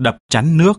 đập chắn nước.